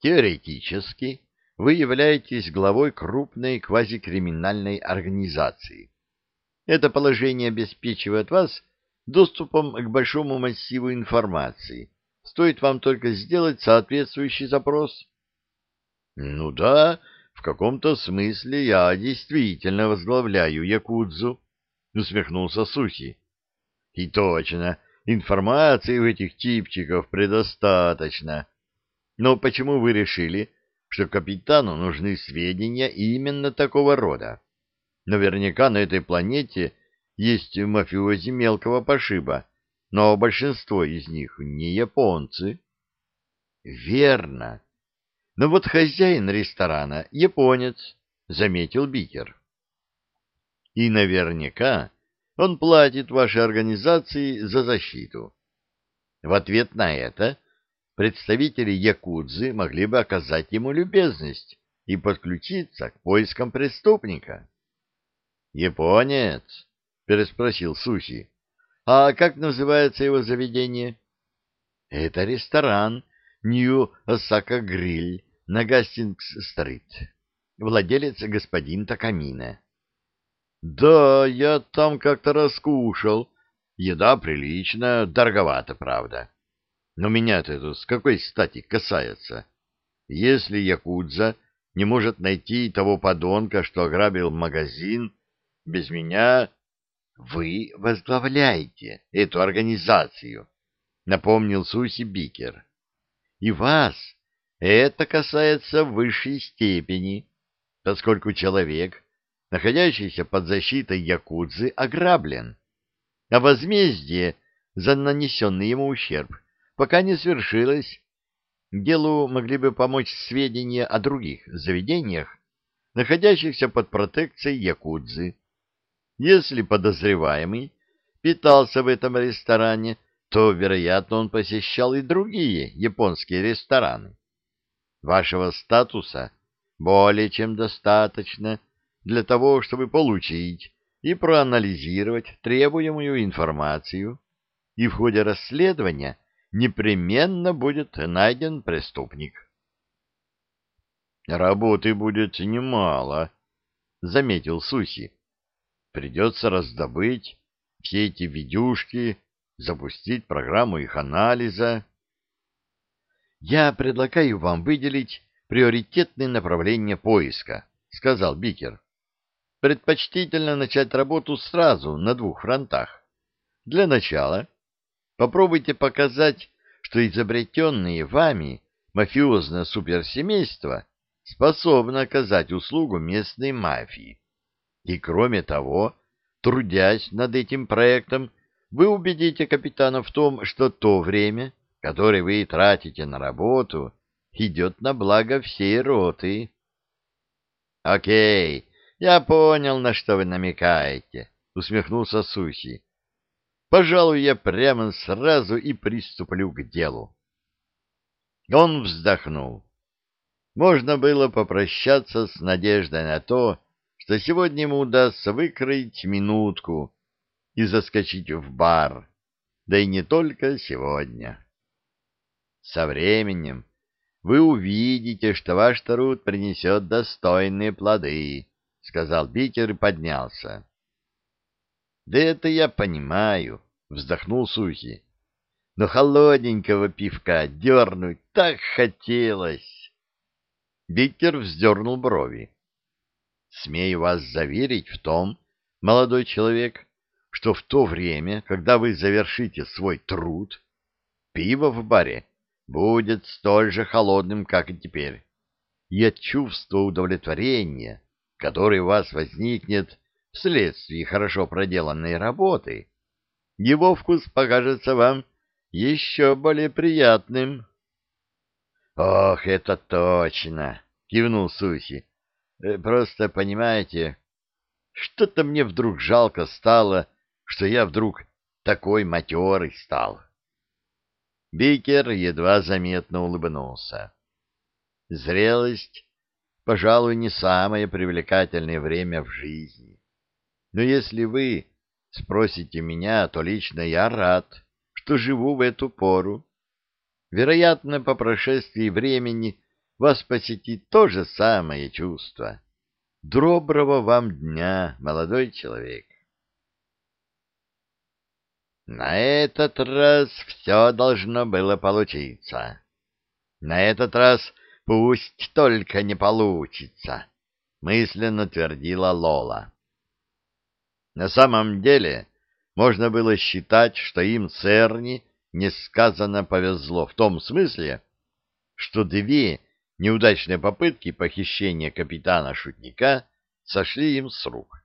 Теоретически вы являетесь главой крупной квазикриминальной организации. Это положение обеспечивает вас доступом к большому массиву информации. Стоит вам только сделать соответствующий запрос. Ну да, в каком-то смысле я действительно возглавляю Якудзу, усмехнулся Сухи. И точно, информации у этих типчиков предостаточно. Но почему вы решили, что капитану нужны сведения именно такого рода? Наверняка на этой планете есть мафиози мелкого пошиба, но большинство из них не японцы. Верно. Но вот хозяин ресторана японец, заметил Бикер. И наверняка он платит вашей организации за защиту. В ответ на это представители Якудзы могли бы оказать ему любезность и подключиться к поискам преступника. «Японец?» — переспросил Сухи. «А как называется его заведение?» «Это ресторан Нью-Осака Гриль на Гастингс-стрит. Владелец господин Такамина». «Да, я там как-то раскушал. Еда приличная, дороговато, правда. Но меня-то это с какой стати касается? Если Якудза не может найти того подонка, что ограбил магазин, без меня вы возглавляете эту организацию, напомнил Суси Бикер. И вас это касается в высшей степени, поскольку человек, находящийся под защитой Якудзы, ограблен, а возмездие за нанесенный ему ущерб пока не свершилось. Делу могли бы помочь сведения о других заведениях, находящихся под протекцией Якудзы. Если подозреваемый питался в этом ресторане, то, вероятно, он посещал и другие японские рестораны. Вашего статуса более чем достаточно для того, чтобы получить и проанализировать требуемую информацию, и в ходе расследования непременно будет найден преступник. «Работы будет немало», — заметил Суси. «Придется раздобыть все эти видюшки, запустить программу их анализа». «Я предлагаю вам выделить приоритетные направления поиска», — сказал Бикер. «Предпочтительно начать работу сразу на двух фронтах. Для начала Попробуйте показать, что изобретенные вами мафиозное суперсемейство способно оказать услугу местной мафии. И кроме того, трудясь над этим проектом, вы убедите капитана в том, что то время, которое вы тратите на работу, идет на благо всей роты. — Окей, я понял, на что вы намекаете, — усмехнулся Суси. Пожалуй, я прямо сразу и приступлю к делу. Он вздохнул. Можно было попрощаться с надеждой на то, что сегодня ему удастся выкроить минутку и заскочить в бар, да и не только сегодня. Со временем вы увидите, что ваш труд принесет достойные плоды, — сказал Бикер и поднялся. Да это я понимаю, вздохнул Сухи. Но холодненького пивка дернуть так хотелось. Виктор вздернул брови. Смею вас заверить в том, молодой человек, что в то время, когда вы завершите свой труд, пиво в баре будет столь же холодным, как и теперь. И от чувства удовлетворения, которое у вас возникнет вследствие хорошо проделанной работы, его вкус покажется вам еще более приятным. — Ох, это точно! — кивнул Суси. «Э, — Просто, понимаете, что-то мне вдруг жалко стало, что я вдруг такой матерый стал. Бикер едва заметно улыбнулся. Зрелость, пожалуй, не самое привлекательное время в жизни. Но если вы спросите меня, то лично я рад, что живу в эту пору. Вероятно, по прошествии времени вас посетит то же самое чувство. Доброго вам дня, молодой человек. На этот раз все должно было получиться. На этот раз пусть только не получится, мысленно твердила Лола. На самом деле, можно было считать, что им с Эрни несказанно повезло в том смысле, что две неудачные попытки похищения капитана-шутника сошли им с рук.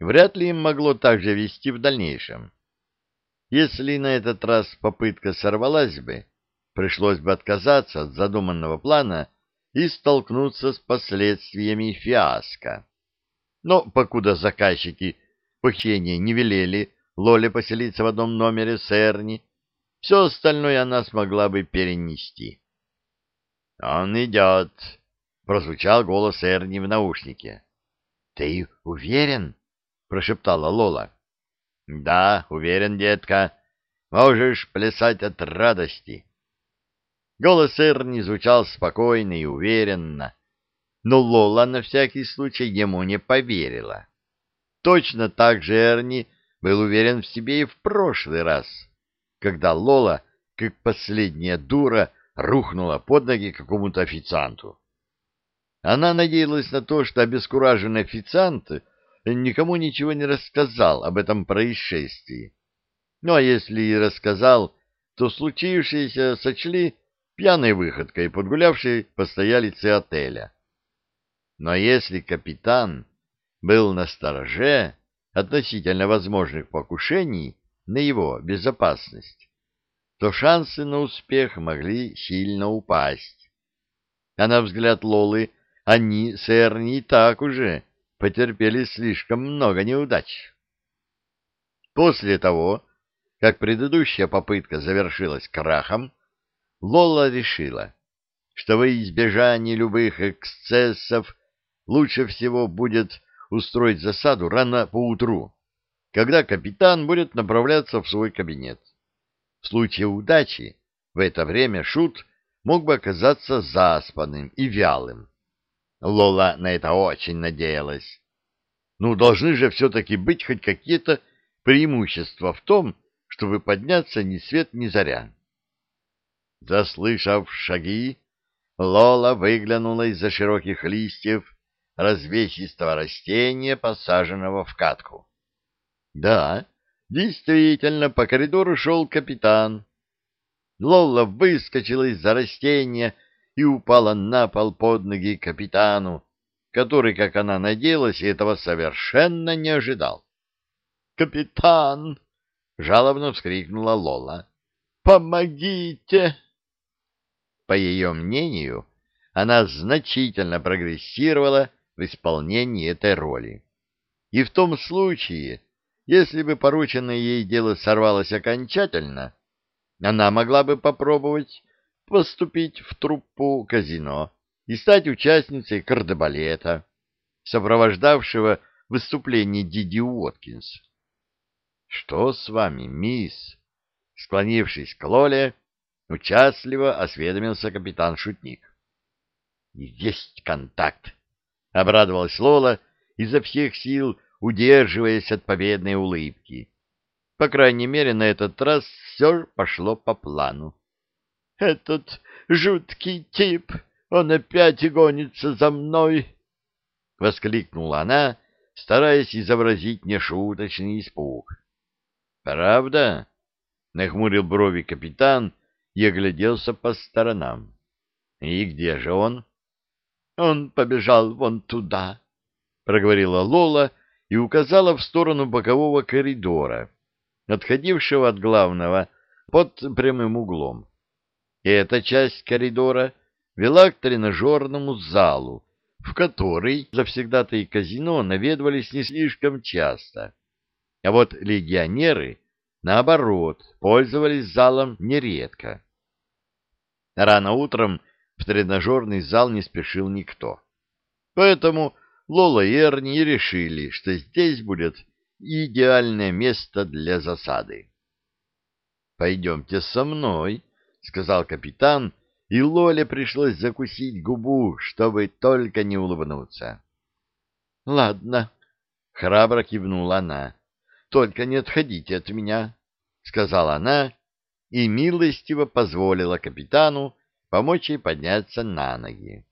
Вряд ли им могло так же вести в дальнейшем. Если на этот раз попытка сорвалась бы, пришлось бы отказаться от задуманного плана и столкнуться с последствиями фиаско. Но покуда заказчики похищения не велели Лоле поселиться в одном номере с Эрни, все остальное она смогла бы перенести. — Он идет, — прозвучал голос Эрни в наушнике. — Ты уверен? — прошептала Лола. — Да, уверен, детка. Можешь плясать от радости. Голос Эрни звучал спокойно и уверенно, но Лола на всякий случай ему не поверила. Точно так же Эрни был уверен в себе и в прошлый раз, когда Лола, как последняя дура, рухнула под ноги какому-то официанту. Она надеялась на то, что обескураженный официант никому ничего не рассказал об этом происшествии. Ну а если и рассказал, то случившееся сочли пьяной выходкой подгулявшей постоялицы отеля. Но если капитан был на стороже относительно возможных покушений на его безопасность, то шансы на успех могли сильно упасть. А на взгляд Лолы они с Эрни и так уже потерпели слишком много неудач. После того, как предыдущая попытка завершилась крахом, Лола решила, что во избежание любых эксцессов лучше всего будет устроить засаду рано поутру, когда капитан будет направляться в свой кабинет. В случае удачи в это время Шут мог бы оказаться заспанным и вялым. Лола на это очень надеялась. Ну, должны же все-таки быть хоть какие-то преимущества в том, чтобы подняться ни свет ни заря. Заслышав шаги, Лола выглянула из-за широких листьев развесистого растения, посаженного в катку. Да, Действительно, по коридору шел капитан. Лола выскочила из-за растения и упала на пол под ноги капитану, который, как она надеялась, этого совершенно не ожидал. «Капитан!» — жалобно вскрикнула Лола. «Помогите!» По ее мнению, она значительно прогрессировала в исполнении этой роли. И в том случае, если бы порученное ей дело сорвалось окончательно, она могла бы попробовать поступить в труппу казино и стать участницей кардебалета, сопровождавшего выступление Диди Уоткинс. — Что с вами, мисс? Склонившись к Лоле, участливо осведомился капитан-шутник. — Есть контакт! — обрадовалась Лола, изо всех сил удерживаясь от победной улыбки. По крайней мере, на этот раз все пошло по плану. «Этот жуткий тип, он опять гонится за мной!» — воскликнула она, стараясь изобразить нешуточный испуг. «Правда?» — нахмурил брови капитан и огляделся по сторонам. «И где же он?» «Он побежал вон туда», — проговорила Лола, — и указала в сторону бокового коридора, отходившего от главного под прямым углом. И эта часть коридора вела к тренажерному залу, в который завсегда-то и казино наведывались не слишком часто. А вот легионеры, наоборот, пользовались залом нередко. Рано утром в тренажерный зал не спешил никто. Поэтому Лола и Эрни решили, что здесь будет идеальное место для засады. «Пойдемте со мной», — сказал капитан, и Лоле пришлось закусить губу, чтобы только не улыбнуться. — Ладно, — храбро кивнула она, — только не отходите от меня, — сказала она и милостиво позволила капитану помочь ей подняться на ноги.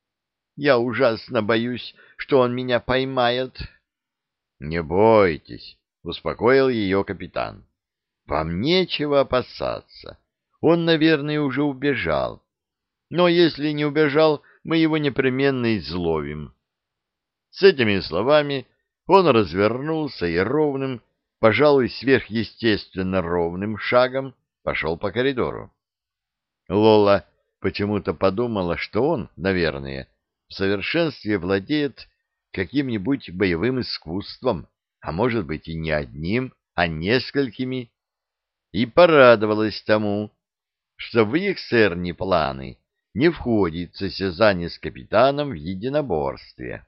— Я ужасно боюсь, что он меня поймает. — Не бойтесь, — успокоил ее капитан. — Вам нечего опасаться. Он, наверное, уже убежал. Но если не убежал, мы его непременно изловим. С этими словами он развернулся и ровным, пожалуй, сверхъестественно ровным шагом пошел по коридору. Лола почему-то подумала, что он, наверное, в совершенстве владеет каким-нибудь боевым искусством, а может быть и не одним, а несколькими, и порадовалась тому, что в их сэрни планы не входит состязание с капитаном в единоборстве.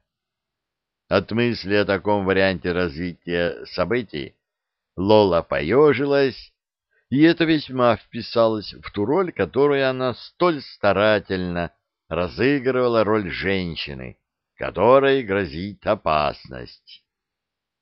От мысли о таком варианте развития событий Лола поежилась, и это весьма вписалось в ту роль, которую она столь старательно разыгрывала роль женщины, которой грозит опасность.